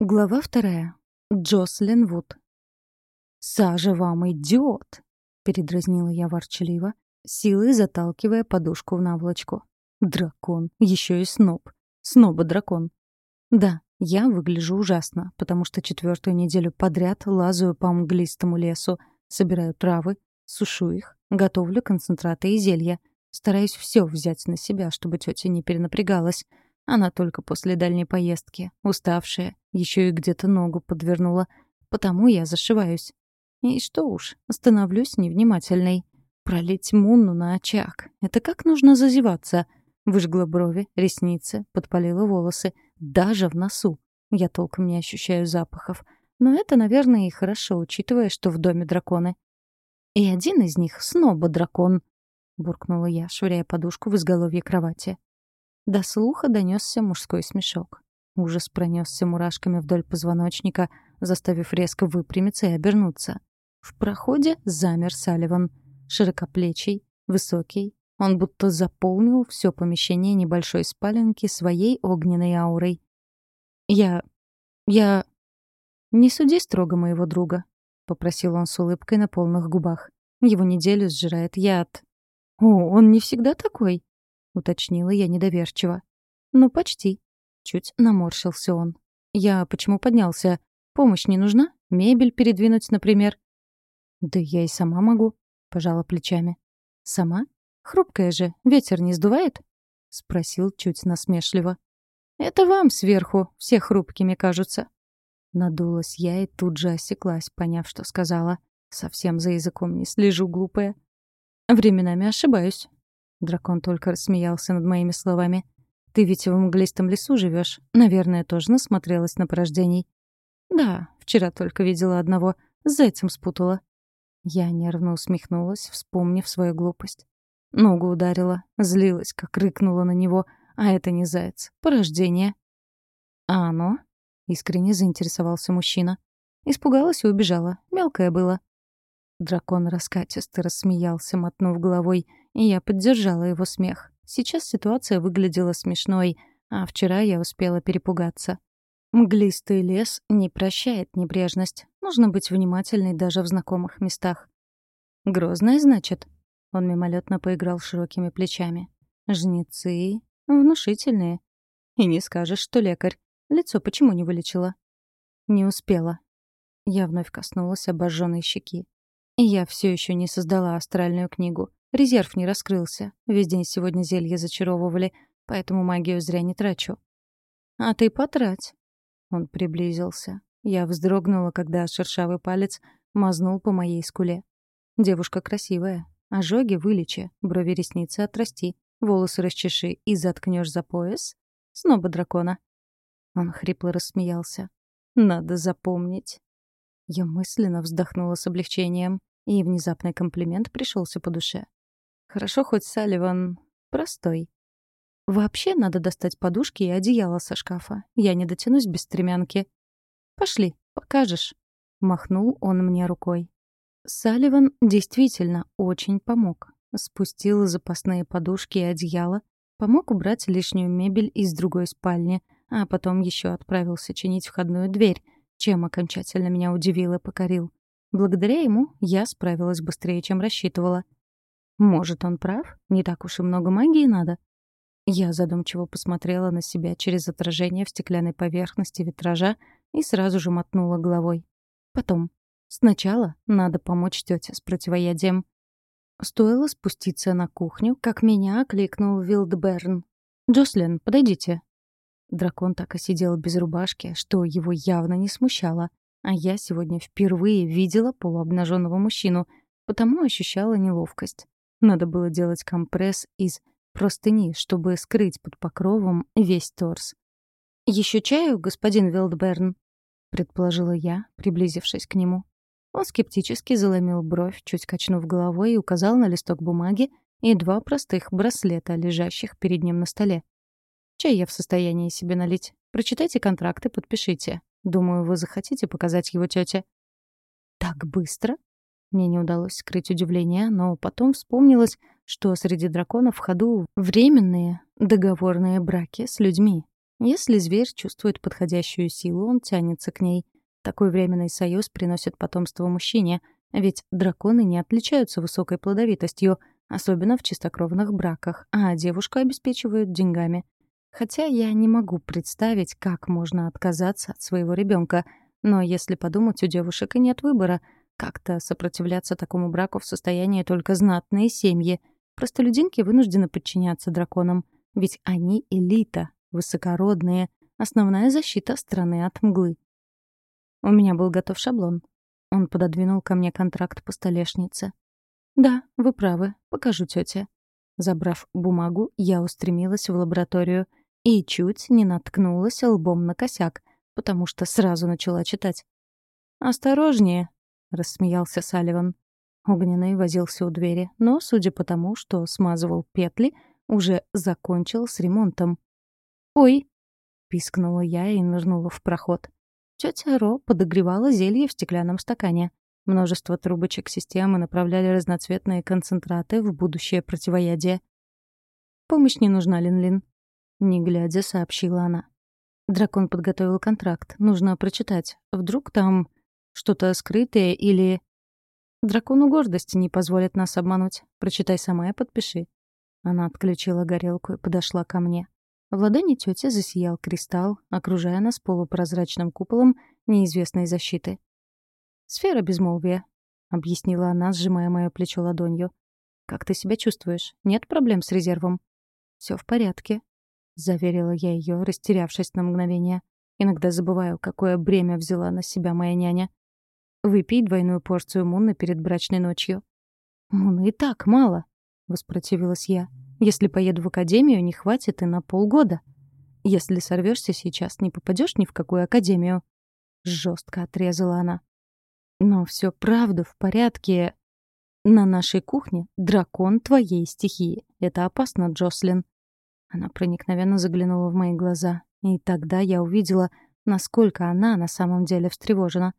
Глава вторая. Джослин Вуд. «Сажа вам идет!» — передразнила я ворчливо, силой заталкивая подушку в наволочку. «Дракон, еще и сноб. Сноба-дракон. Да, я выгляжу ужасно, потому что четвертую неделю подряд лазаю по мглистому лесу, собираю травы, сушу их, готовлю концентраты и зелья, стараюсь все взять на себя, чтобы тетя не перенапрягалась — она только после дальней поездки, уставшая, еще и где-то ногу подвернула. Потому я зашиваюсь. И что уж, становлюсь невнимательной. Пролить мунну на очаг. Это как нужно зазеваться? Выжгла брови, ресницы, подпалила волосы. Даже в носу. Я толком не ощущаю запахов. Но это, наверное, и хорошо, учитывая, что в доме драконы. И один из них — сноба-дракон. Буркнула я, швыряя подушку в изголовье кровати. До слуха донесся мужской смешок. Ужас пронесся мурашками вдоль позвоночника, заставив резко выпрямиться и обернуться. В проходе замер Салливан. Широкоплечий, высокий. Он будто заполнил все помещение небольшой спаленки своей огненной аурой. «Я... я...» «Не суди строго моего друга», — попросил он с улыбкой на полных губах. «Его неделю сжирает яд». «О, он не всегда такой», уточнила я недоверчиво. «Ну, почти». Чуть наморщился он. «Я почему поднялся? Помощь не нужна? Мебель передвинуть, например?» «Да я и сама могу», — пожала плечами. «Сама? Хрупкая же, ветер не сдувает?» — спросил чуть насмешливо. «Это вам сверху, все хрупкими кажутся». Надулась я и тут же осеклась, поняв, что сказала. Совсем за языком не слежу, глупая. Временами ошибаюсь. Дракон только рассмеялся над моими словами. «Ты ведь в мглистом лесу живешь. Наверное, тоже насмотрелась на порождений». «Да, вчера только видела одного. С зайцем спутала». Я нервно усмехнулась, вспомнив свою глупость. Ногу ударила, злилась, как рыкнула на него. А это не заяц, порождение. «А оно?» — искренне заинтересовался мужчина. Испугалась и убежала. Мелкое было. Дракон раскатисто рассмеялся, мотнув головой, я поддержала его смех. Сейчас ситуация выглядела смешной, а вчера я успела перепугаться. Мглистый лес не прощает небрежность. Нужно быть внимательной даже в знакомых местах. «Грозная, значит?» Он мимолетно поиграл широкими плечами. «Жнецы внушительные. И не скажешь, что лекарь. Лицо почему не вылечила?» «Не успела». Я вновь коснулась обожженной щеки. И я все еще не создала астральную книгу. Резерв не раскрылся. Весь день сегодня зелья зачаровывали, поэтому магию зря не трачу. «А ты потрать». Он приблизился. Я вздрогнула, когда шершавый палец мазнул по моей скуле. Девушка красивая. Ожоги вылечи, брови ресницы отрасти, волосы расчеши и заткнешь за пояс. Снова дракона. Он хрипло рассмеялся. «Надо запомнить». Я мысленно вздохнула с облегчением, и внезапный комплимент пришелся по душе. Хорошо хоть Салливан простой. Вообще надо достать подушки и одеяло со шкафа. Я не дотянусь без стремянки. «Пошли, покажешь», — махнул он мне рукой. Салливан действительно очень помог. Спустил запасные подушки и одеяло, помог убрать лишнюю мебель из другой спальни, а потом еще отправился чинить входную дверь, чем окончательно меня удивил и покорил. Благодаря ему я справилась быстрее, чем рассчитывала. Может, он прав? Не так уж и много магии надо? Я задумчиво посмотрела на себя через отражение в стеклянной поверхности витража и сразу же мотнула головой. Потом. Сначала надо помочь тете с противоядием. Стоило спуститься на кухню, как меня окликнул Вилдберн. «Джослин, подойдите». Дракон так и сидел без рубашки, что его явно не смущало. А я сегодня впервые видела полуобнаженного мужчину, потому ощущала неловкость. Надо было делать компресс из простыни, чтобы скрыть под покровом весь торс. «Еще чаю, господин Вилдберн?» — предположила я, приблизившись к нему. Он скептически заломил бровь, чуть качнув головой и указал на листок бумаги и два простых браслета, лежащих перед ним на столе. Чай я в состоянии себе налить. Прочитайте контракт и подпишите. Думаю, вы захотите показать его тете. Так быстро? Мне не удалось скрыть удивление, но потом вспомнилось, что среди драконов в ходу временные договорные браки с людьми. Если зверь чувствует подходящую силу, он тянется к ней. Такой временный союз приносит потомство мужчине, ведь драконы не отличаются высокой плодовитостью, особенно в чистокровных браках, а девушку обеспечивают деньгами. Хотя я не могу представить, как можно отказаться от своего ребенка, но если подумать, у девушек и нет выбора. Как-то сопротивляться такому браку в состоянии только знатные семьи. Простолюдинки вынуждены подчиняться драконам, ведь они элита, высокородные, основная защита страны от мглы. У меня был готов шаблон. Он пододвинул ко мне контракт по столешнице. «Да, вы правы. Покажу тете». Забрав бумагу, я устремилась в лабораторию и чуть не наткнулась лбом на косяк, потому что сразу начала читать. «Осторожнее», — рассмеялся Салливан. Огненный возился у двери, но, судя по тому, что смазывал петли, уже закончил с ремонтом. «Ой!» — пискнула я и нырнула в проход. Тетя Ро подогревала зелье в стеклянном стакане. Множество трубочек системы направляли разноцветные концентраты в будущее противоядие. «Помощь не нужна, Лин-Лин», — не глядя сообщила она. Дракон подготовил контракт. Нужно прочитать. Вдруг там что-то скрытое или... Дракону гордости не позволит нас обмануть. Прочитай сама и подпиши. Она отключила горелку и подошла ко мне. В ладони тети засиял кристалл, окружая нас полупрозрачным куполом неизвестной защиты. «Сфера безмолвия», — объяснила она, сжимая мое плечо ладонью. «Как ты себя чувствуешь? Нет проблем с резервом?» Все в порядке», — заверила я ее, растерявшись на мгновение. «Иногда забываю, какое бремя взяла на себя моя няня. Выпей двойную порцию муны перед брачной ночью». «Муны и так мало», — воспротивилась я. «Если поеду в академию, не хватит и на полгода. Если сорвешься сейчас, не попадешь ни в какую академию». Жестко отрезала она. Но все правда в порядке. На нашей кухне дракон твоей стихии. Это опасно, Джослин. Она проникновенно заглянула в мои глаза, и тогда я увидела, насколько она на самом деле встревожена.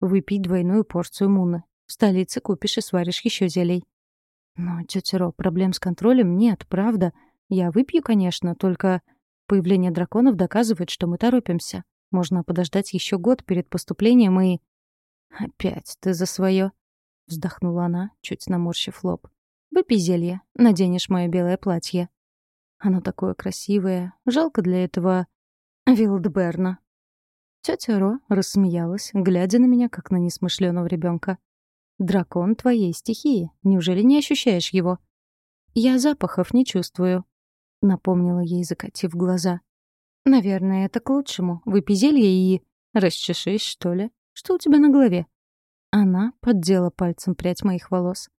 Выпить двойную порцию муны. В столице купишь и сваришь еще зелий. Но, тетя Ро, проблем с контролем нет, правда. Я выпью, конечно, только появление драконов доказывает, что мы торопимся. Можно подождать еще год перед поступлением и... «Опять ты за свое, вздохнула она, чуть наморщив лоб. «Выпей зелье, наденешь мое белое платье». Оно такое красивое, жалко для этого Вилдберна. Тетя Ро рассмеялась, глядя на меня, как на несмышленого ребенка. «Дракон твоей стихии. Неужели не ощущаешь его?» «Я запахов не чувствую», — напомнила ей, закатив глаза. «Наверное, это к лучшему. Выпей зелье и... Расчешись, что ли?» Что у тебя на голове?» Она поддела пальцем прядь моих волос.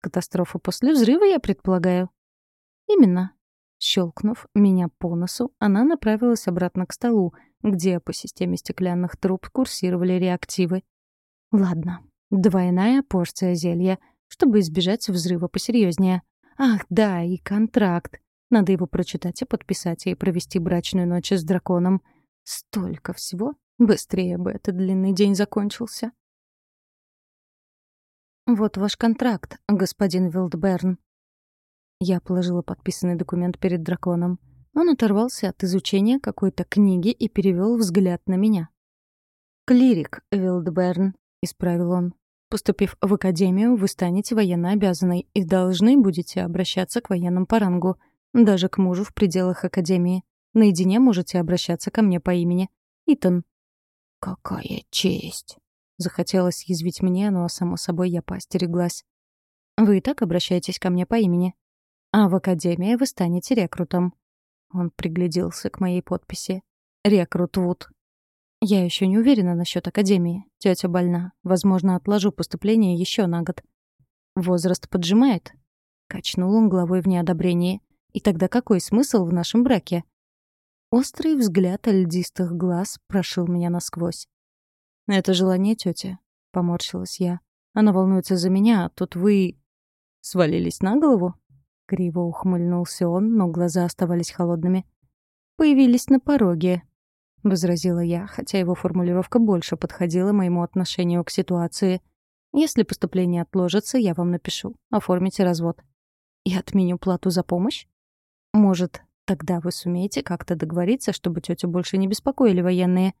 «Катастрофа после взрыва, я предполагаю?» «Именно». Щелкнув меня по носу, она направилась обратно к столу, где по системе стеклянных труб курсировали реактивы. «Ладно, двойная порция зелья, чтобы избежать взрыва посерьезнее. Ах, да, и контракт. Надо его прочитать и подписать, и провести брачную ночь с драконом. Столько всего, Быстрее бы этот длинный день закончился. «Вот ваш контракт, господин Вилдберн». Я положила подписанный документ перед драконом. Он оторвался от изучения какой-то книги и перевел взгляд на меня. «Клирик, Вилдберн», — исправил он. «Поступив в академию, вы станете военно обязанной и должны будете обращаться к военным по рангу, даже к мужу в пределах академии. Наедине можете обращаться ко мне по имени. Итан. «Какая честь!» Захотелось язвить мне, но, само собой, я поостереглась. «Вы и так обращаетесь ко мне по имени. А в академии вы станете рекрутом». Он пригляделся к моей подписи. «Рекрут Вуд». «Я еще не уверена насчет академии. Тетя больна. Возможно, отложу поступление еще на год». «Возраст поджимает?» Качнул он головой в неодобрении. «И тогда какой смысл в нашем браке?» Острый взгляд льдистых глаз прошил меня насквозь. «Это желание тети», — поморщилась я. «Она волнуется за меня, а тут вы...» «Свалились на голову?» Криво ухмыльнулся он, но глаза оставались холодными. «Появились на пороге», — возразила я, хотя его формулировка больше подходила моему отношению к ситуации. «Если поступление отложится, я вам напишу. Оформите развод». «И отменю плату за помощь?» «Может, Тогда вы сумеете как-то договориться, чтобы тетю больше не беспокоили военные.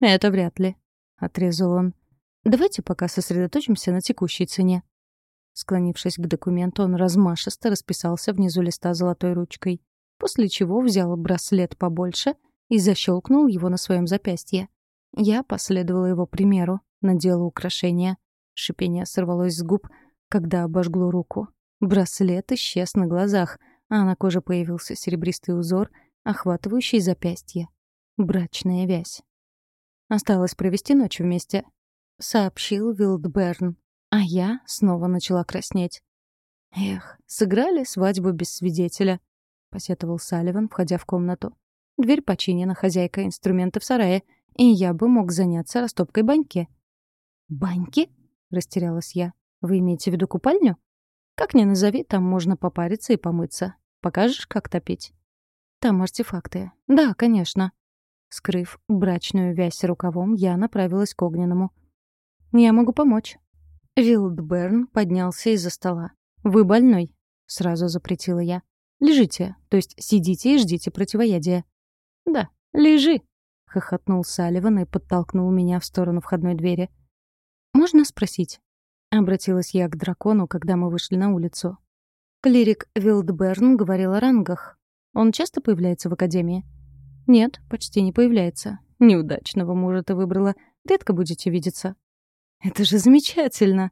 Это вряд ли, отрезал он. Давайте пока сосредоточимся на текущей цене. Склонившись к документу, он размашисто расписался внизу листа золотой ручкой, после чего взял браслет побольше и защелкнул его на своем запястье. Я последовала его примеру, надела украшение. Шипение сорвалось с губ, когда обожгло руку. Браслет исчез на глазах, а на коже появился серебристый узор, охватывающий запястье. Брачная вязь. Осталось провести ночь вместе, — сообщил Вилдберн. А я снова начала краснеть. «Эх, сыграли свадьбу без свидетеля», — посетовал Салливан, входя в комнату. «Дверь починена, хозяйка инструменты в сарае, и я бы мог заняться растопкой баньки». «Баньки?» — растерялась я. «Вы имеете в виду купальню?» «Как ни назови, там можно попариться и помыться. Покажешь, как топить?» «Там артефакты. Да, конечно». Скрыв брачную вязь рукавом, я направилась к огненному. «Я могу помочь». Вилдберн поднялся из-за стола. «Вы больной», — сразу запретила я. «Лежите, то есть сидите и ждите противоядия». «Да, лежи», — хохотнул Салливан и подтолкнул меня в сторону входной двери. «Можно спросить?» — обратилась я к дракону, когда мы вышли на улицу. Клирик Вилдберн говорил о рангах. Он часто появляется в Академии? Нет, почти не появляется. Неудачного мужа ты выбрала. Редко будете видеться. «Это же замечательно!»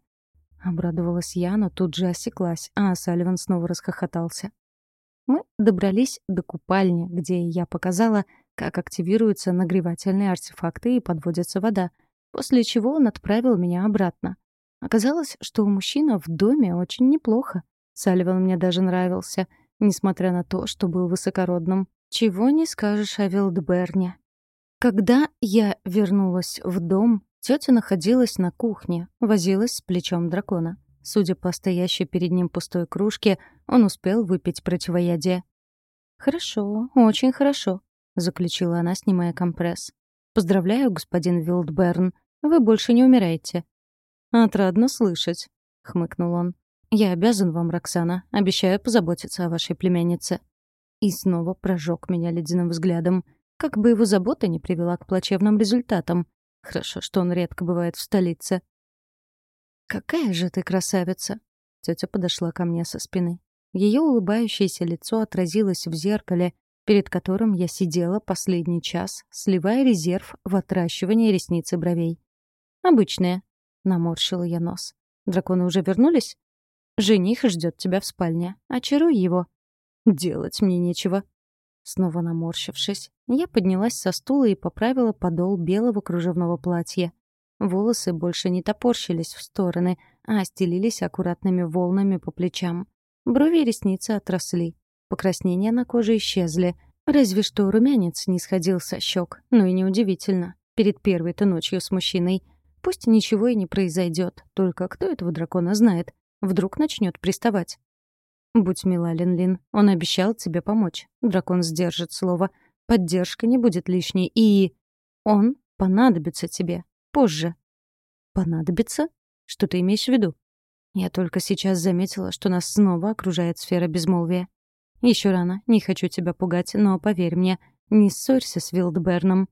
Обрадовалась я, но тут же осеклась, а Салливан снова расхохотался. Мы добрались до купальни, где я показала, как активируются нагревательные артефакты и подводится вода, после чего он отправил меня обратно. Оказалось, что у мужчины в доме очень неплохо. Салливан мне даже нравился, несмотря на то, что был высокородным. Чего не скажешь о Вилдберне. Когда я вернулась в дом, Тетя находилась на кухне, возилась с плечом дракона. Судя по стоящей перед ним пустой кружке, он успел выпить противоядие. «Хорошо, очень хорошо», — заключила она, снимая компресс. «Поздравляю, господин Вилдберн, вы больше не умираете». «Отрадно слышать», — хмыкнул он. «Я обязан вам, Роксана, обещаю позаботиться о вашей племяннице». И снова прожег меня ледяным взглядом. Как бы его забота не привела к плачевным результатам. Хорошо, что он редко бывает в столице. «Какая же ты красавица!» Тетя подошла ко мне со спины. Ее улыбающееся лицо отразилось в зеркале, перед которым я сидела последний час, сливая резерв в отращивание ресниц и бровей. «Обычная», — наморщила я нос. «Драконы уже вернулись?» «Жених ждет тебя в спальне. Очаруй его». «Делать мне нечего», Снова наморщившись, я поднялась со стула и поправила подол белого кружевного платья. Волосы больше не топорщились в стороны, а стелились аккуратными волнами по плечам. Брови и ресницы отросли. Покраснения на коже исчезли. Разве что румянец не сходил со щек. Ну и неудивительно. Перед первой-то ночью с мужчиной. Пусть ничего и не произойдет, только кто этого дракона знает. Вдруг начнет приставать. «Будь мила, Лин-Лин, он обещал тебе помочь. Дракон сдержит слово. Поддержка не будет лишней, и... Он понадобится тебе. Позже». «Понадобится? Что ты имеешь в виду?» Я только сейчас заметила, что нас снова окружает сфера безмолвия. Еще рано, не хочу тебя пугать, но поверь мне, не ссорься с Вилдберном.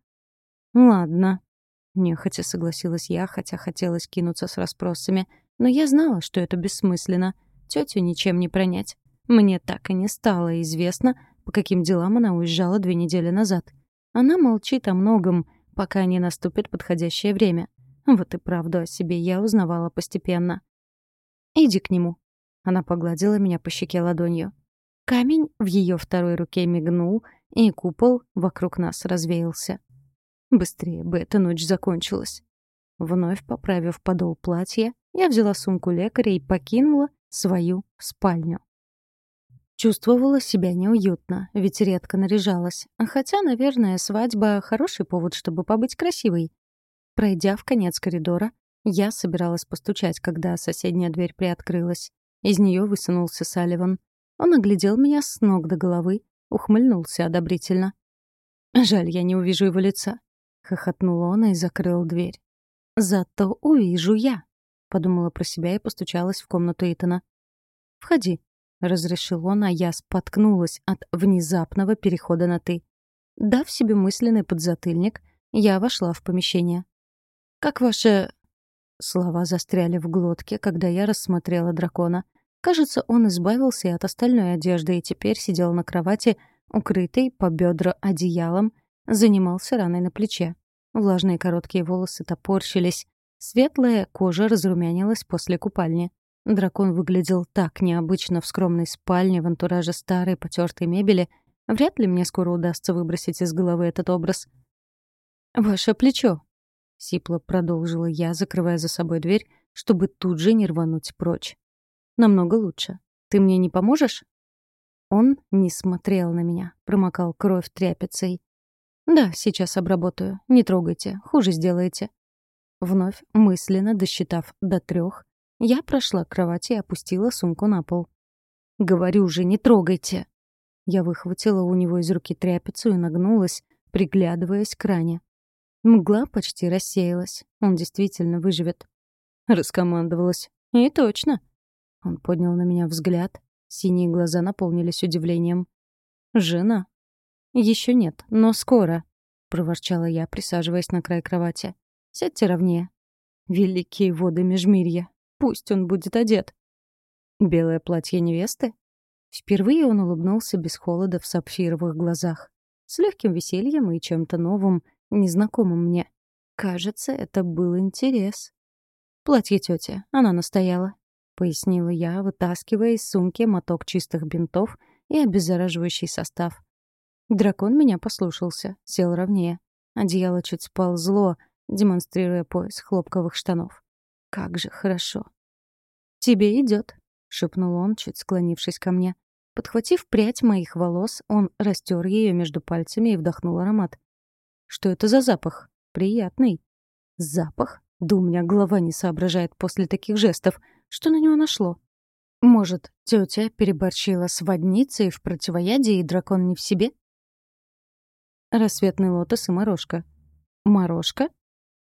Ладно. Нехотя согласилась я, хотя хотелось кинуться с расспросами, но я знала, что это бессмысленно. Тетю ничем не пронять. Мне так и не стало известно, по каким делам она уезжала две недели назад. Она молчит о многом, пока не наступит подходящее время. Вот и правду о себе я узнавала постепенно. «Иди к нему». Она погладила меня по щеке ладонью. Камень в ее второй руке мигнул, и купол вокруг нас развеялся. Быстрее бы эта ночь закончилась. Вновь поправив подол платья, я взяла сумку лекаря и покинула свою спальню. Чувствовала себя неуютно, ведь редко наряжалась. Хотя, наверное, свадьба — хороший повод, чтобы побыть красивой. Пройдя в конец коридора, я собиралась постучать, когда соседняя дверь приоткрылась. Из нее высунулся Салливан. Он оглядел меня с ног до головы, ухмыльнулся одобрительно. «Жаль, я не увижу его лица», — хохотнул он и закрыл дверь. «Зато увижу я», — подумала про себя и постучалась в комнату Итана. «Входи», — разрешил он, а я споткнулась от внезапного перехода на «ты». Дав себе мысленный подзатыльник, я вошла в помещение. «Как ваше...» Слова застряли в глотке, когда я рассмотрела дракона. Кажется, он избавился от остальной одежды и теперь сидел на кровати, укрытый по бедра одеялом, занимался раной на плече. Влажные короткие волосы топорщились, светлая кожа разрумянилась после купальни. Дракон выглядел так необычно в скромной спальне в антураже старой потертой мебели. Вряд ли мне скоро удастся выбросить из головы этот образ. «Ваше плечо», — сипло продолжила я, закрывая за собой дверь, чтобы тут же не рвануть прочь. «Намного лучше. Ты мне не поможешь?» Он не смотрел на меня, промокал кровь тряпицей. «Да, сейчас обработаю. Не трогайте. Хуже сделаете». Вновь, мысленно досчитав до трех, я прошла к кровати и опустила сумку на пол. «Говорю же, не трогайте!» Я выхватила у него из руки тряпицу и нагнулась, приглядываясь к ране. Мгла почти рассеялась. Он действительно выживет. Раскомандовалась. И точно. Он поднял на меня взгляд. Синие глаза наполнились удивлением. «Жена?» Еще нет, но скоро», — проворчала я, присаживаясь на край кровати. «Сядьте ровнее». «Великие воды межмирья. Пусть он будет одет». «Белое платье невесты?» Впервые он улыбнулся без холода в сапфировых глазах. С легким весельем и чем-то новым, незнакомым мне. Кажется, это был интерес. «Платье тети, она настояла», — пояснила я, вытаскивая из сумки моток чистых бинтов и обеззараживающий состав. Дракон меня послушался, сел ровнее. Одеяло чуть сползло, демонстрируя пояс хлопковых штанов. Как же хорошо. «Тебе идет, шепнул он, чуть склонившись ко мне. Подхватив прядь моих волос, он растер ее между пальцами и вдохнул аромат. «Что это за запах? Приятный». «Запах? Да у меня голова не соображает после таких жестов. Что на него нашло?» «Может, тетя переборщила с водницей в противоядии, и дракон не в себе?» рассветный лотос и морожка. Морожка?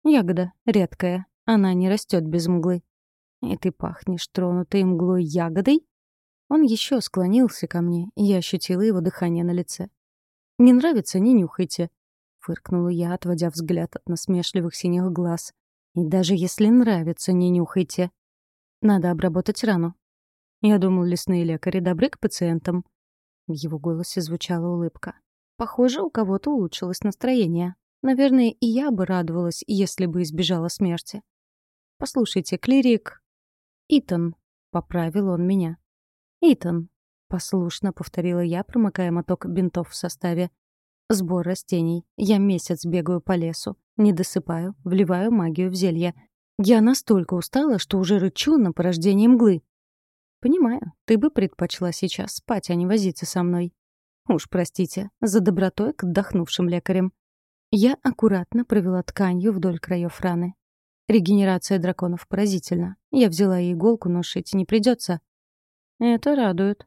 Ягода, редкая. Она не растет без мглы. И ты пахнешь тронутой мглой ягодой? Он еще склонился ко мне, и я ощутила его дыхание на лице. «Не нравится — не нюхайте», — фыркнула я, отводя взгляд от насмешливых синих глаз. «И даже если нравится, не нюхайте. Надо обработать рану». Я думал, лесные лекари добры к пациентам. В его голосе звучала улыбка. Похоже, у кого-то улучшилось настроение. Наверное, и я бы радовалась, если бы избежала смерти. «Послушайте, клирик...» «Итан», — поправил он меня. «Итан», — послушно повторила я, промокая моток бинтов в составе. «Сбор растений. Я месяц бегаю по лесу, не досыпаю, вливаю магию в зелье. Я настолько устала, что уже рычу на порождение мглы». «Понимаю, ты бы предпочла сейчас спать, а не возиться со мной. Уж простите, за добротой к отдохнувшим лекарям. Я аккуратно провела тканью вдоль краев раны. Регенерация драконов поразительна. Я взяла иголку, но шить не придется. Это радует.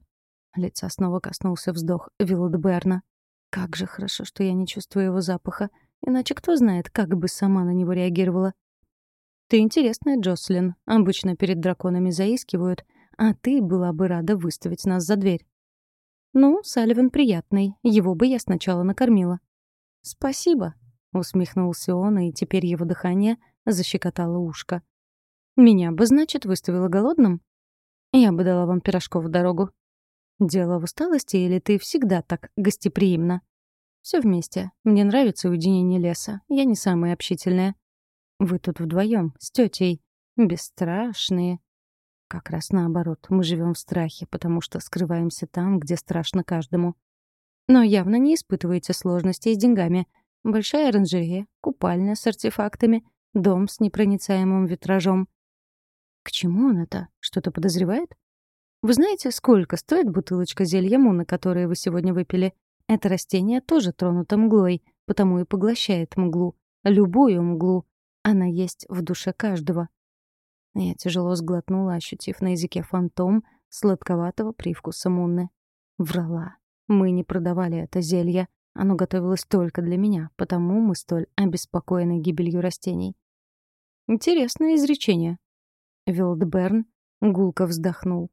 Лица снова коснулся вздох Вилдберна. Как же хорошо, что я не чувствую его запаха. Иначе кто знает, как бы сама на него реагировала. Ты интересная, Джослин. Обычно перед драконами заискивают, а ты была бы рада выставить нас за дверь. «Ну, Салливан приятный. Его бы я сначала накормила». «Спасибо», — усмехнулся он, и теперь его дыхание защекотало ушко. «Меня бы, значит, выставила голодным?» «Я бы дала вам пирожков в дорогу». «Дело в усталости или ты всегда так гостеприимна?» Все вместе. Мне нравится уединение леса. Я не самая общительная. Вы тут вдвоем с тетей. Бесстрашные. Как раз наоборот, мы живем в страхе, потому что скрываемся там, где страшно каждому. Но явно не испытываете сложностей с деньгами. Большая оранжерея, купальня с артефактами, дом с непроницаемым витражом. К чему он это? Что-то подозревает? Вы знаете, сколько стоит бутылочка зелья муна, которое вы сегодня выпили? Это растение тоже тронуто мглой, потому и поглощает мглу. Любую мглу. Она есть в душе каждого. Я тяжело сглотнула, ощутив на языке фантом сладковатого привкуса мунны. Врала. Мы не продавали это зелье. Оно готовилось только для меня, потому мы столь обеспокоены гибелью растений. Интересное изречение. Вилдберн гулко вздохнул.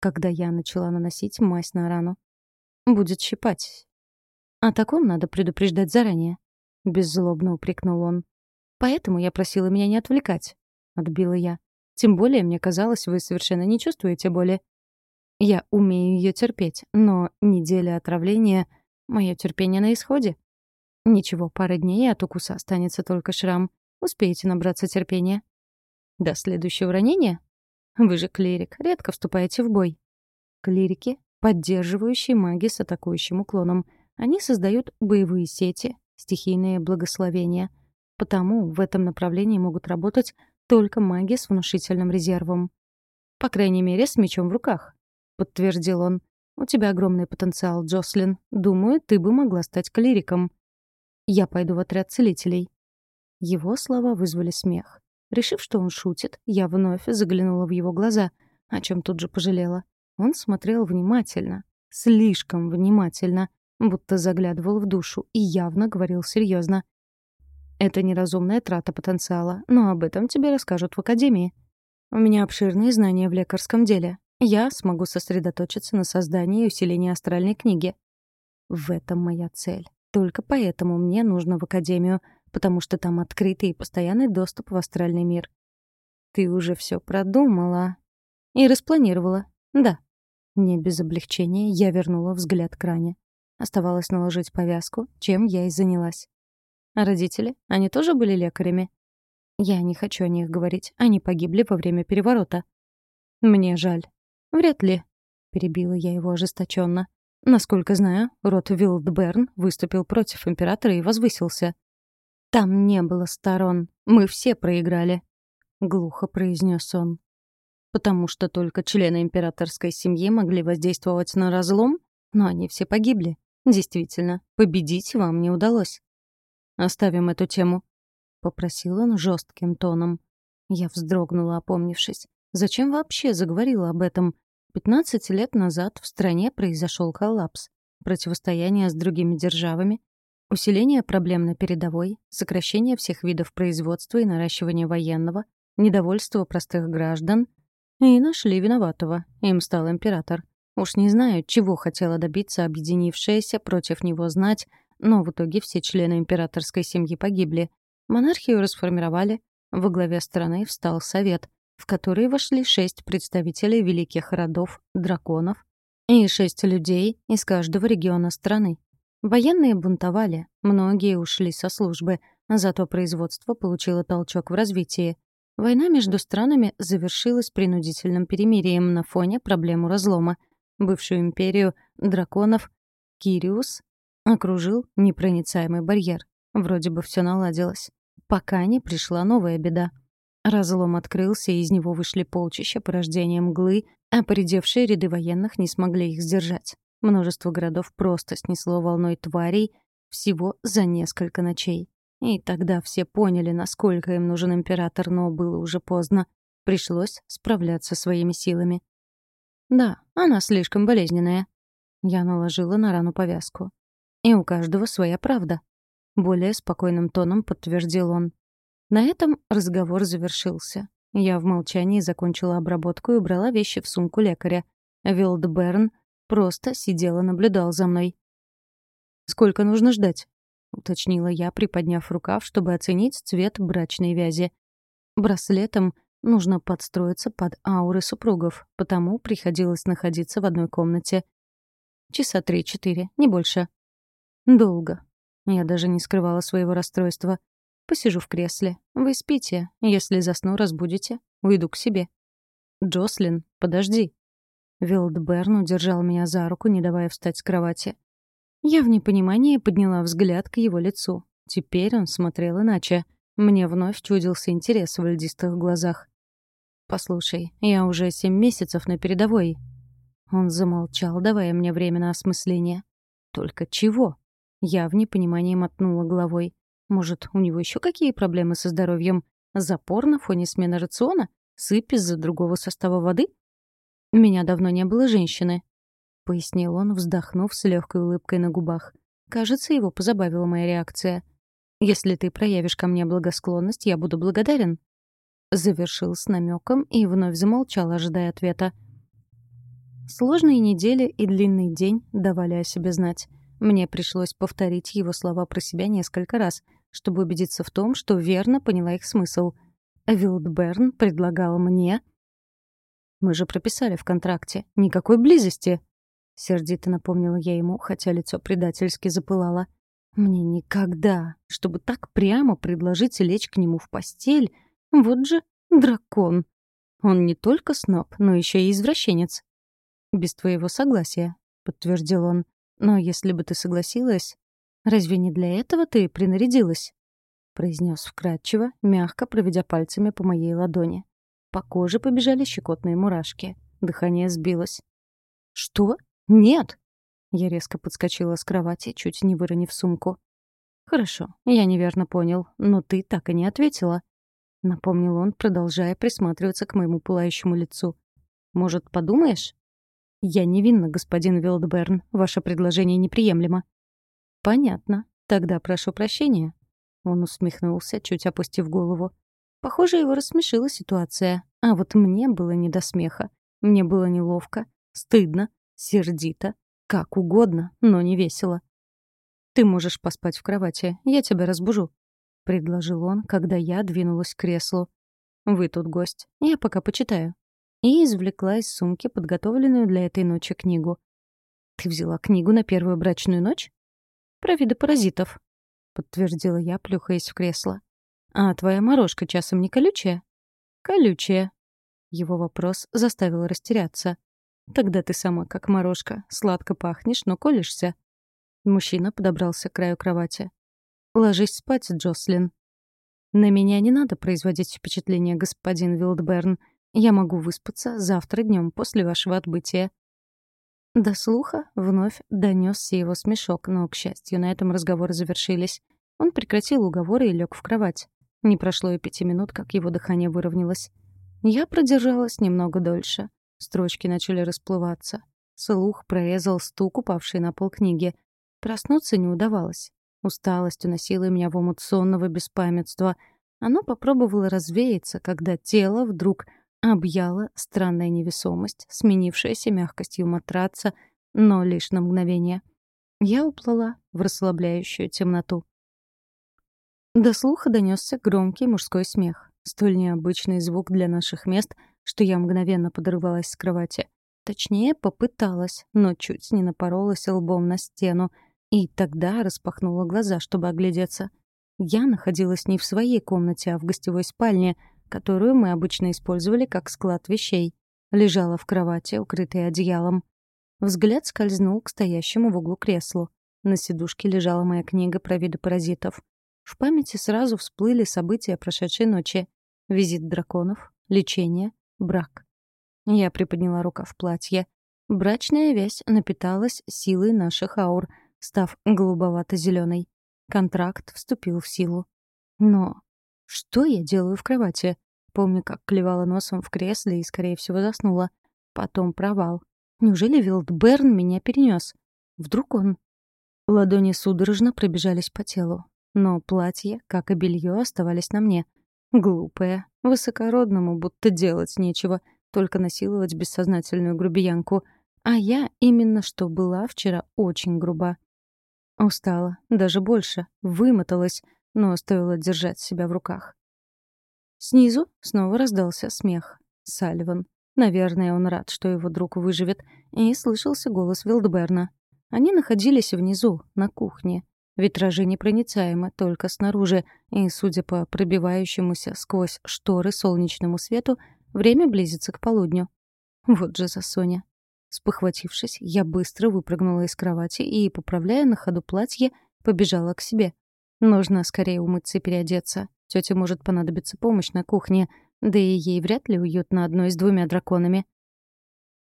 когда я начала наносить мазь на рану. «Будет щипать». «О таком надо предупреждать заранее», — беззлобно упрекнул он. «Поэтому я просила меня не отвлекать», — отбила я. «Тем более, мне казалось, вы совершенно не чувствуете боли». «Я умею ее терпеть, но неделя отравления — мое терпение на исходе». «Ничего, пара дней, и от укуса останется только шрам. Успеете набраться терпения». «До следующего ранения?» «Вы же клирик, редко вступаете в бой». Клирики — поддерживающие маги с атакующим уклоном. Они создают боевые сети, стихийные благословения. Потому в этом направлении могут работать только маги с внушительным резервом. По крайней мере, с мечом в руках, — подтвердил он. «У тебя огромный потенциал, Джослин. Думаю, ты бы могла стать клириком. Я пойду в отряд целителей». Его слова вызвали смех. Решив, что он шутит, я вновь заглянула в его глаза, о чем тут же пожалела. Он смотрел внимательно, слишком внимательно, будто заглядывал в душу и явно говорил серьезно. Это неразумная трата потенциала, но об этом тебе расскажут в академии. У меня обширные знания в лекарском деле. Я смогу сосредоточиться на создании и усилении астральной книги. В этом моя цель. Только поэтому мне нужно в академию, потому что там открытый и постоянный доступ в астральный мир. Ты уже все продумала и распланировала. Да. Не без облегчения я вернула взгляд к ране. Оставалось наложить повязку, чем я и занялась. А родители? Они тоже были лекарями? Я не хочу о них говорить. Они погибли во время переворота. Мне жаль. Вряд ли. Перебила я его ожесточенно. Насколько знаю, род Вилдберн выступил против императора и возвысился. «Там не было сторон. Мы все проиграли», — глухо произнес он. «Потому что только члены императорской семьи могли воздействовать на разлом, но они все погибли. Действительно, победить вам не удалось. Оставим эту тему, попросил он жестким тоном. Я вздрогнула, опомнившись. Зачем вообще заговорила об этом? Пятнадцать лет назад в стране произошел коллапс. Противостояние с другими державами, усиление проблем на передовой, сокращение всех видов производства и наращивание военного, недовольство простых граждан. И нашли виноватого. Им стал император. Уж не знаю, чего хотела добиться объединившаяся против него знать, но в итоге все члены императорской семьи погибли. Монархию расформировали, во главе страны встал совет, в который вошли шесть представителей великих родов, драконов и шесть людей из каждого региона страны. Военные бунтовали, многие ушли со службы, зато производство получило толчок в развитии. Война между странами завершилась принудительным перемирием на фоне проблемы разлома — бывшую империю драконов, Кириус окружил непроницаемый барьер. Вроде бы все наладилось. Пока не пришла новая беда. Разлом открылся, и из него вышли полчища порождения мглы, а поредевшие ряды военных не смогли их сдержать. Множество городов просто снесло волной тварей всего за несколько ночей. И тогда все поняли, насколько им нужен император, но было уже поздно. Пришлось справляться своими силами. «Да, она слишком болезненная». Я наложила на рану повязку. «И у каждого своя правда», — более спокойным тоном подтвердил он. На этом разговор завершился. Я в молчании закончила обработку и убрала вещи в сумку лекаря. Вилдберн просто сидел и наблюдал за мной. «Сколько нужно ждать?» — уточнила я, приподняв рукав, чтобы оценить цвет брачной вязи. Браслетом Нужно подстроиться под ауры супругов, потому приходилось находиться в одной комнате. Часа три-четыре, не больше. Долго. Я даже не скрывала своего расстройства. Посижу в кресле. Вы спите. Если засну, разбудите. Уйду к себе. «Джослин, подожди». Вилдберн удержал меня за руку, не давая встать с кровати. Я в непонимании подняла взгляд к его лицу. Теперь он смотрел иначе. Мне вновь чудился интерес в льдистых глазах. «Послушай, я уже семь месяцев на передовой». Он замолчал, давая мне время на осмысление. «Только чего?» Я в непонимании мотнула головой. «Может, у него еще какие проблемы со здоровьем? Запор на фоне смены рациона? Сыпь из-за другого состава воды?» «Меня давно не было женщины», — пояснил он, вздохнув с легкой улыбкой на губах. Кажется, его позабавила моя реакция. «Если ты проявишь ко мне благосклонность, я буду благодарен». Завершил с намеком и вновь замолчал, ожидая ответа. Сложные недели и длинный день давали о себе знать. Мне пришлось повторить его слова про себя несколько раз, чтобы убедиться в том, что верно поняла их смысл. Вилдберн предлагал мне... «Мы же прописали в контракте. Никакой близости!» Сердито напомнила я ему, хотя лицо предательски запылало. «Мне никогда, чтобы так прямо предложить лечь к нему в постель. Вот же дракон!» Он не только сноб, но еще и извращенец. «Без твоего согласия», — подтвердил он. «Но если бы ты согласилась, разве не для этого ты принарядилась?» произнес вкратчиво, мягко проведя пальцами по моей ладони. По коже побежали щекотные мурашки. Дыхание сбилось. «Что? Нет!» Я резко подскочила с кровати, чуть не выронив сумку. «Хорошо, я неверно понял, но ты так и не ответила», — напомнил он, продолжая присматриваться к моему пылающему лицу. «Может, подумаешь?» «Я невинна, господин Вилдберн. Ваше предложение неприемлемо». «Понятно. Тогда прошу прощения». Он усмехнулся, чуть опустив голову. Похоже, его рассмешила ситуация. А вот мне было не до смеха. Мне было неловко, стыдно, сердито, как угодно, но не весело. «Ты можешь поспать в кровати, я тебя разбужу», — предложил он, когда я двинулась к креслу. «Вы тут гость, я пока почитаю» и извлекла из сумки подготовленную для этой ночи книгу. «Ты взяла книгу на первую брачную ночь?» «Про виды паразитов», — подтвердила я, плюхаясь в кресло. «А твоя морожка часом не колючая?» «Колючая». Его вопрос заставил растеряться. «Тогда ты сама как морожка. Сладко пахнешь, но колешься». Мужчина подобрался к краю кровати. «Ложись спать, Джослин». «На меня не надо производить впечатление, господин Вилдберн. Я могу выспаться завтра днем после вашего отбытия». До слуха вновь донесся его смешок, но, к счастью, на этом разговоры завершились. Он прекратил уговоры и лег в кровать. Не прошло и пяти минут, как его дыхание выровнялось. Я продержалась немного дольше. Строчки начали расплываться. Слух прорезал стук, упавший на пол книги. Проснуться не удавалось. Усталость уносила меня в омут сонного беспамятства. Оно попробовало развеяться, когда тело вдруг объяла странная невесомость, сменившаяся мягкостью матраца, но лишь на мгновение. Я уплыла в расслабляющую темноту. До слуха донесся громкий мужской смех. Столь необычный звук для наших мест, что я мгновенно подрывалась с кровати. Точнее, попыталась, но чуть не напоролась лбом на стену, и тогда распахнула глаза, чтобы оглядеться. Я находилась не в своей комнате, а в гостевой спальне — которую мы обычно использовали как склад вещей. Лежала в кровати, укрытая одеялом. Взгляд скользнул к стоящему в углу креслу. На сидушке лежала моя книга про виды паразитов. В памяти сразу всплыли события прошедшей ночи. Визит драконов, лечение, брак. Я приподняла рука в платье. Брачная вязь напиталась силой наших аур, став голубовато зеленой Контракт вступил в силу. Но что я делаю в кровати? Помню, как клевала носом в кресле и, скорее всего, заснула. Потом провал. Неужели Вилдберн меня перенес? Вдруг он... Ладони судорожно пробежались по телу. Но платье, как и белье, оставались на мне. Глупая. Высокородному будто делать нечего. Только насиловать бессознательную грубиянку. А я именно что была вчера очень груба. Устала. Даже больше. Вымоталась но стоило держать себя в руках. Снизу снова раздался смех. Салливан. Наверное, он рад, что его друг выживет, и слышался голос Вилдберна. Они находились внизу, на кухне. Витражи непроницаемы только снаружи, и, судя по пробивающемуся сквозь шторы солнечному свету, время близится к полудню. Вот же за Соня. Спохватившись, я быстро выпрыгнула из кровати и, поправляя на ходу платье, побежала к себе. Нужно скорее умыться и переодеться. Тёте может понадобиться помощь на кухне, да и ей вряд ли уютно одной с двумя драконами.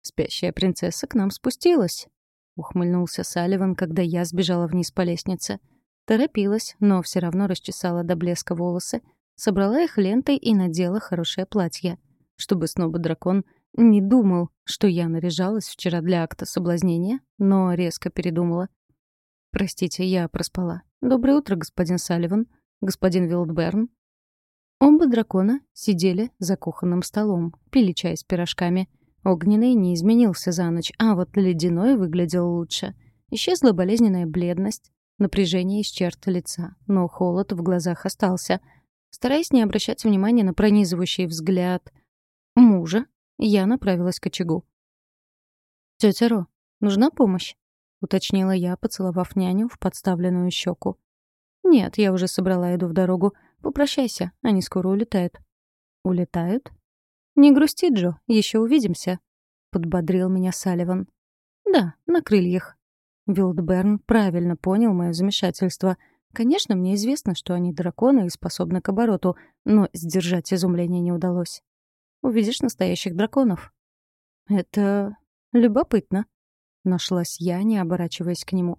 «Спящая принцесса к нам спустилась», — ухмыльнулся Салливан, когда я сбежала вниз по лестнице. Торопилась, но все равно расчесала до блеска волосы, собрала их лентой и надела хорошее платье, чтобы снова дракон не думал, что я наряжалась вчера для акта соблазнения, но резко передумала. «Простите, я проспала. Доброе утро, господин Салливан, господин Вилдберн». Оба дракона сидели за кухонным столом, пили чай с пирожками. Огненный не изменился за ночь, а вот ледяной выглядел лучше. Исчезла болезненная бледность, напряжение из черт лица, но холод в глазах остался. Стараясь не обращать внимания на пронизывающий взгляд мужа, я направилась к очагу. «Тётя Ро, нужна помощь?» — уточнила я, поцеловав няню в подставленную щеку. «Нет, я уже собрала, иду в дорогу. Попрощайся, они скоро улетают». «Улетают?» «Не грусти, Джо, еще увидимся», — подбодрил меня Салливан. «Да, на крыльях». Вилдберн правильно понял мое замешательство. Конечно, мне известно, что они драконы и способны к обороту, но сдержать изумление не удалось. Увидишь настоящих драконов. Это любопытно. Нашлась я, не оборачиваясь к нему.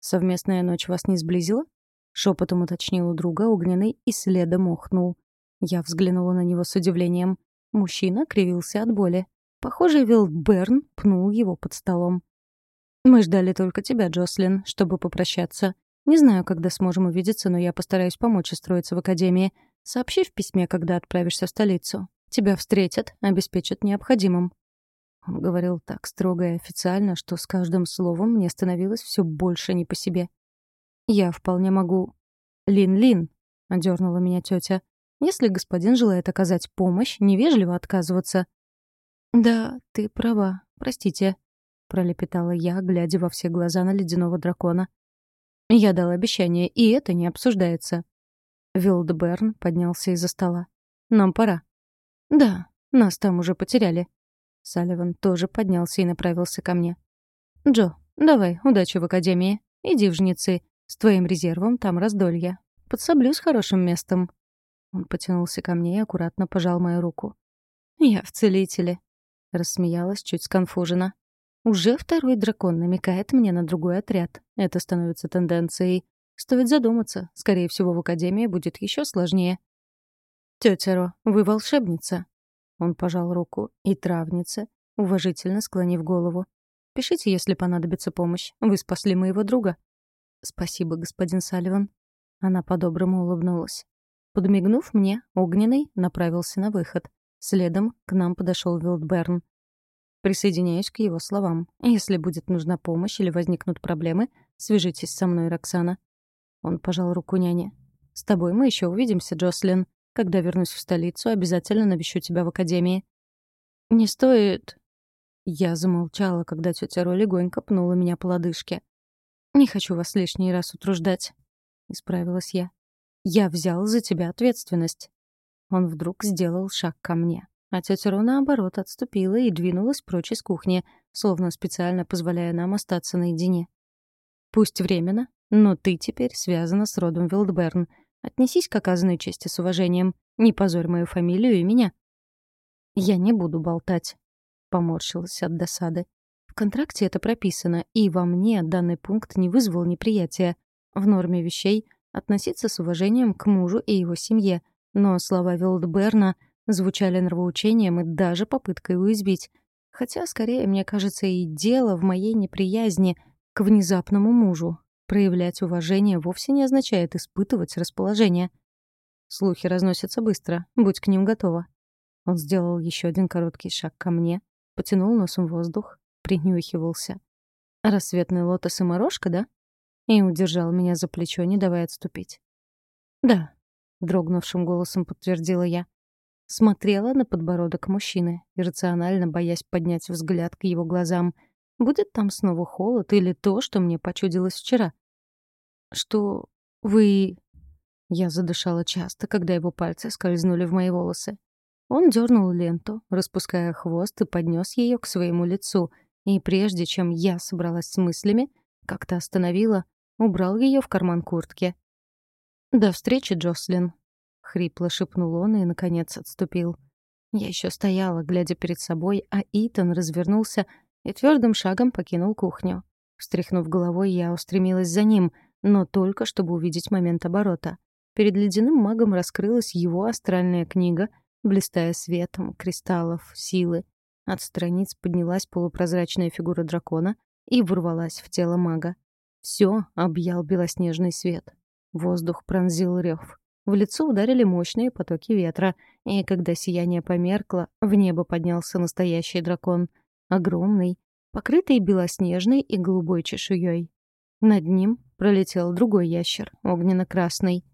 «Совместная ночь вас не сблизила?» Шепотом уточнил у друга огненный и следом ухнул. Я взглянула на него с удивлением. Мужчина кривился от боли. Похоже, Вилдберн пнул его под столом. «Мы ждали только тебя, Джослин, чтобы попрощаться. Не знаю, когда сможем увидеться, но я постараюсь помочь устроиться в академии. Сообщи в письме, когда отправишься в столицу. Тебя встретят, обеспечат необходимым». Он говорил так строго и официально, что с каждым словом мне становилось все больше не по себе. «Я вполне могу...» «Лин-Лин», — одернула меня тетя. «Если господин желает оказать помощь, невежливо отказываться». «Да, ты права. Простите», — пролепетала я, глядя во все глаза на ледяного дракона. «Я дал обещание, и это не обсуждается». Вилдберн поднялся из-за стола. «Нам пора». «Да, нас там уже потеряли», Салливан тоже поднялся и направился ко мне. «Джо, давай, удачи в академии. Иди в жнецы. С твоим резервом там раздолье. Подсоблю с хорошим местом». Он потянулся ко мне и аккуратно пожал мою руку. «Я в целителе», — рассмеялась чуть сконфуженно. «Уже второй дракон намекает мне на другой отряд. Это становится тенденцией. Стоит задуматься. Скорее всего, в Академии будет еще сложнее». «Тетя Ро, вы волшебница», он пожал руку, и травница, уважительно склонив голову. «Пишите, если понадобится помощь. Вы спасли моего друга». «Спасибо, господин Салливан». Она по-доброму улыбнулась. Подмигнув мне, Огненный направился на выход. Следом к нам подошел Вилдберн. Присоединяюсь к его словам. Если будет нужна помощь или возникнут проблемы, свяжитесь со мной, Роксана. Он пожал руку няне. «С тобой мы еще увидимся, Джослин. Когда вернусь в столицу, обязательно навещу тебя в академии». «Не стоит...» Я замолчала, когда тетя Ро легонько пнула меня по лодыжке. «Не хочу вас лишний раз утруждать», — исправилась я. «Я взял за тебя ответственность». Он вдруг сделал шаг ко мне, а тетя Ро, наоборот, отступила и двинулась прочь из кухни, словно специально позволяя нам остаться наедине. «Пусть временно, но ты теперь связана с родом Вилдберн, Отнесись к оказанной чести с уважением. Не позорь мою фамилию и меня». «Я не буду болтать», — поморщилась от досады. «В контракте это прописано, и во мне данный пункт не вызвал неприятия. В норме вещей относиться с уважением к мужу и его семье, но слова Вилдберна звучали нравоучением и даже попыткой уязвить. Хотя, скорее, мне кажется, и дело в моей неприязни к внезапному мужу, Проявлять уважение вовсе не означает испытывать расположение. Слухи разносятся быстро, будь к ним готова. Он сделал еще один короткий шаг ко мне, потянул носом воздух, принюхивался. «Рассветный лотос и морожка, да?» И удержал меня за плечо, не давая отступить. «Да», — дрогнувшим голосом подтвердила я. Смотрела на подбородок мужчины, иррационально боясь поднять взгляд к его глазам — Будет там снова холод или то, что мне почудилось вчера? Что вы... Я задышала часто, когда его пальцы скользнули в мои волосы. Он дернул ленту, распуская хвост, и поднес ее к своему лицу, и прежде чем я собралась с мыслями, как-то остановила, убрал ее в карман куртки. «До встречи, Джослин», — хрипло шепнул он и, наконец, отступил. Я еще стояла, глядя перед собой, а Итан развернулся и твердым шагом покинул кухню. Встряхнув головой, я устремилась за ним, но только чтобы увидеть момент оборота. Перед ледяным магом раскрылась его астральная книга, блистая светом кристаллов, силы. От страниц поднялась полупрозрачная фигура дракона и ворвалась в тело мага. Все объял белоснежный свет. Воздух пронзил рев. В лицо ударили мощные потоки ветра, и когда сияние померкло, в небо поднялся настоящий дракон. Огромный, покрытый белоснежной и голубой чешуей. Над ним пролетел другой ящер, огненно-красный.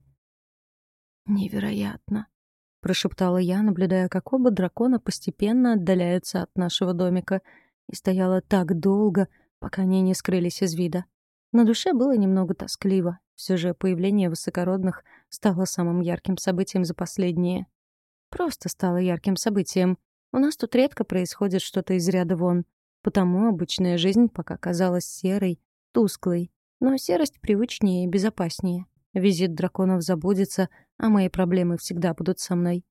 «Невероятно!» — прошептала я, наблюдая, как оба дракона постепенно отдаляются от нашего домика, и стояла так долго, пока они не скрылись из вида. На душе было немного тоскливо. Все же появление высокородных стало самым ярким событием за последние. Просто стало ярким событием. У нас тут редко происходит что-то из ряда вон. Потому обычная жизнь пока казалась серой, тусклой. Но серость привычнее и безопаснее. Визит драконов забудется, а мои проблемы всегда будут со мной.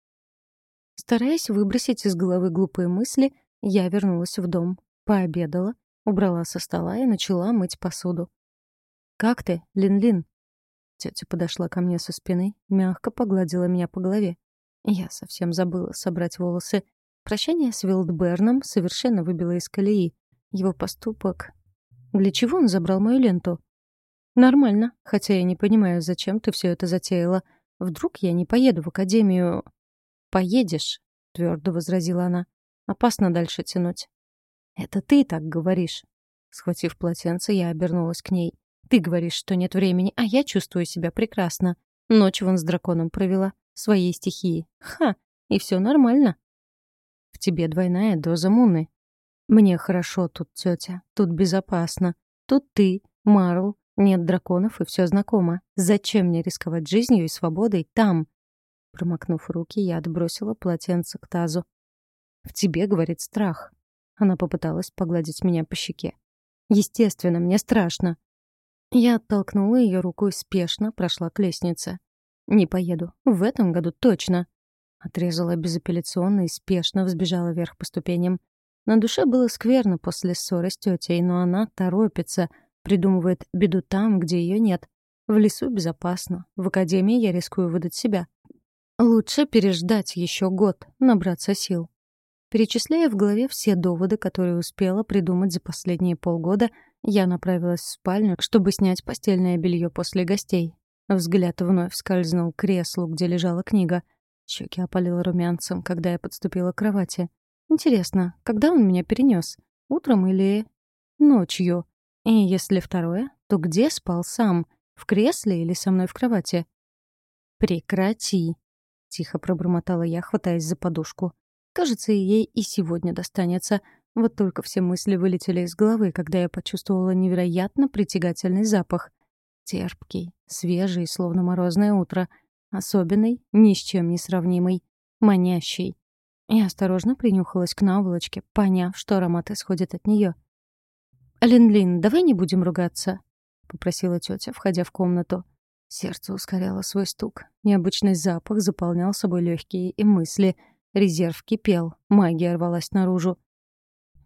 Стараясь выбросить из головы глупые мысли, я вернулась в дом, пообедала, убрала со стола и начала мыть посуду. «Как ты, Лин-Лин?» Тетя подошла ко мне со спины, мягко погладила меня по голове. Я совсем забыла собрать волосы. Прощание с Вилдберном совершенно выбило из колеи. Его поступок... Для чего он забрал мою ленту? Нормально, хотя я не понимаю, зачем ты все это затеяла. Вдруг я не поеду в академию... Поедешь, твердо возразила она. Опасно дальше тянуть. Это ты так говоришь. Схватив полотенце, я обернулась к ней. Ты говоришь, что нет времени, а я чувствую себя прекрасно. Ночь вон с драконом провела. Своей стихии. Ха! И все нормально. В тебе двойная доза муны. Мне хорошо тут, тетя. Тут безопасно. Тут ты, Марл, нет драконов и все знакомо. Зачем мне рисковать жизнью и свободой там? Промокнув руки, я отбросила полотенце к тазу. «В тебе, — говорит, — страх». Она попыталась погладить меня по щеке. «Естественно, мне страшно. Я оттолкнула ее руку и спешно прошла к лестнице. «Не поеду. В этом году точно!» Отрезала безапелляционно и спешно взбежала вверх по ступеням. На душе было скверно после ссоры с тетей, но она торопится, придумывает беду там, где ее нет. В лесу безопасно, в академии я рискую выдать себя. Лучше переждать еще год, набраться сил. Перечисляя в голове все доводы, которые успела придумать за последние полгода, я направилась в спальню, чтобы снять постельное белье после гостей. Взгляд вновь скользнул к креслу, где лежала книга. Щеки опалило румянцем, когда я подступила к кровати. Интересно, когда он меня перенес? Утром или ночью? И если второе, то где спал сам? В кресле или со мной в кровати? «Прекрати!» — тихо пробормотала я, хватаясь за подушку. Кажется, ей и сегодня достанется. Вот только все мысли вылетели из головы, когда я почувствовала невероятно притягательный запах. Терпкий, свежий, словно морозное утро. Особенный, ни с чем не сравнимый. Манящий. Я осторожно принюхалась к наволочке, поняв, что аромат исходит от нее. «Лин-Лин, давай не будем ругаться», — попросила тетя, входя в комнату. Сердце ускоряло свой стук. Необычный запах заполнял собой легкие и мысли — Резерв кипел, магия рвалась наружу.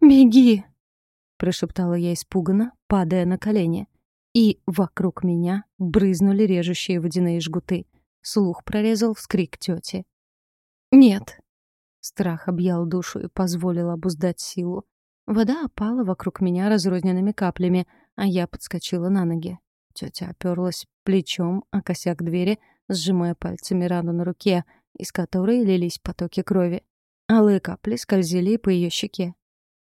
«Беги!» — прошептала я испуганно, падая на колени. И вокруг меня брызнули режущие водяные жгуты. Слух прорезал вскрик тети. «Нет!» Страх объял душу и позволил обуздать силу. Вода опала вокруг меня разрозненными каплями, а я подскочила на ноги. Тетя оперлась плечом о косяк двери, сжимая пальцами рану на руке, из которой лились потоки крови. Алые капли скользили по ее щеке.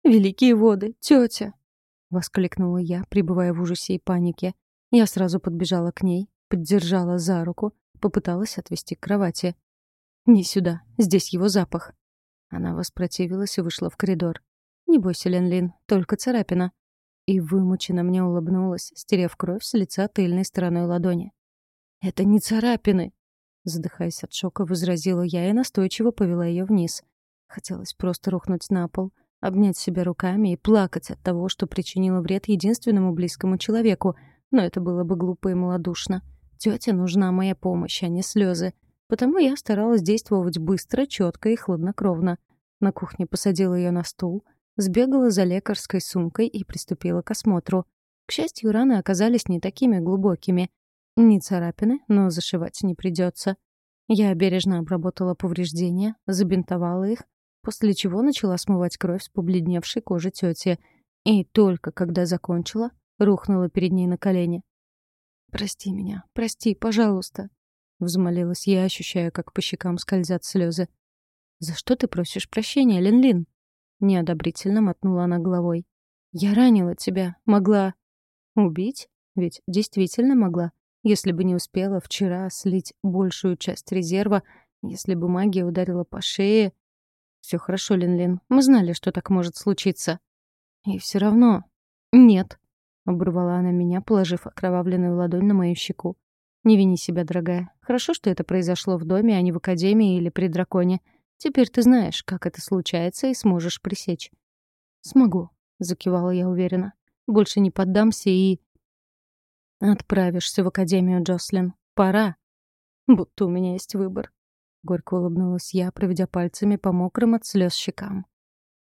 «Великие воды, тетя!» — воскликнула я, пребывая в ужасе и панике. Я сразу подбежала к ней, поддержала за руку, попыталась отвести к кровати. «Не сюда, здесь его запах». Она воспротивилась и вышла в коридор. «Не бойся, Лен-Лин, только царапина». И вымученно мне улыбнулась, стерев кровь с лица тыльной стороной ладони. «Это не царапины!» Задыхаясь от шока, возразила я и настойчиво повела ее вниз. Хотелось просто рухнуть на пол, обнять себя руками и плакать от того, что причинила вред единственному близкому человеку, но это было бы глупо и малодушно. Тете нужна моя помощь, а не слезы. Потому я старалась действовать быстро, четко и хладнокровно. На кухне посадила ее на стул, сбегала за лекарской сумкой и приступила к осмотру. К счастью, раны оказались не такими глубокими. Не царапины, но зашивать не придется. Я бережно обработала повреждения, забинтовала их, после чего начала смывать кровь с побледневшей кожи тети. И только когда закончила, рухнула перед ней на колени. «Прости меня, прости, пожалуйста», — взмолилась я, ощущая, как по щекам скользят слезы. «За что ты просишь прощения, Лин-Лин?» Неодобрительно мотнула она головой. «Я ранила тебя. Могла...» «Убить? Ведь действительно могла. Если бы не успела вчера слить большую часть резерва, если бы магия ударила по шее...» Все хорошо, Лин-Лин. Мы знали, что так может случиться». «И все равно...» «Нет», — оборвала она меня, положив окровавленную ладонь на мою щеку. «Не вини себя, дорогая. Хорошо, что это произошло в доме, а не в академии или при драконе. Теперь ты знаешь, как это случается, и сможешь пресечь». «Смогу», — закивала я уверенно. «Больше не поддамся и...» «Отправишься в академию, Джослин. Пора». «Будто у меня есть выбор». Горько улыбнулась я, проведя пальцами по мокрым от слез щекам.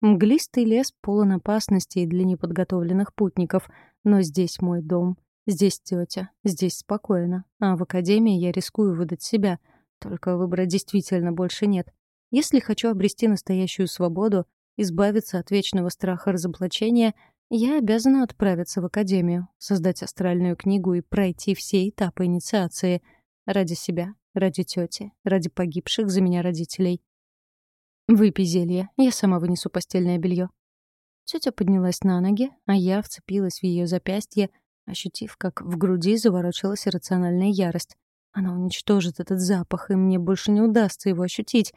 Мглистый лес полон опасностей для неподготовленных путников, но здесь мой дом, здесь тетя, здесь спокойно, а в академии я рискую выдать себя, только выбора действительно больше нет. Если хочу обрести настоящую свободу, избавиться от вечного страха разоблачения, я обязана отправиться в академию, создать астральную книгу и пройти все этапы инициации ради себя, ради тети, ради погибших за меня родителей. «Выпей зелье, я сама вынесу постельное белье. Тетя поднялась на ноги, а я вцепилась в ее запястье, ощутив, как в груди заворочилась иррациональная ярость. Она уничтожит этот запах, и мне больше не удастся его ощутить.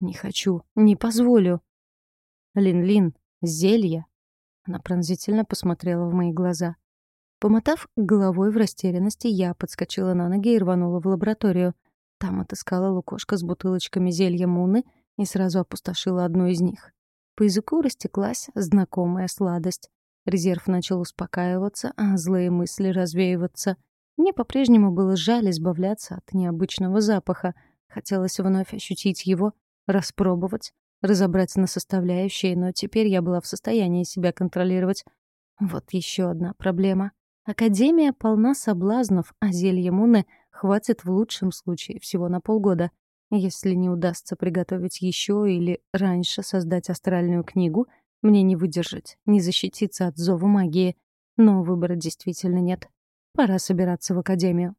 Не хочу, не позволю. «Лин-Лин, зелье!» Она пронзительно посмотрела в мои глаза. Помотав головой в растерянности, я подскочила на ноги и рванула в лабораторию. Там отыскала лукошка с бутылочками зелья Муны и сразу опустошила одну из них. По языку растеклась знакомая сладость. Резерв начал успокаиваться, а злые мысли развеиваться. Мне по-прежнему было жаль избавляться от необычного запаха. Хотелось вновь ощутить его, распробовать, разобрать на составляющие, но теперь я была в состоянии себя контролировать. Вот еще одна проблема. Академия полна соблазнов, а зелье Муны хватит в лучшем случае всего на полгода. Если не удастся приготовить еще или раньше создать астральную книгу, мне не выдержать, не защититься от зова магии. Но выбора действительно нет. Пора собираться в академию.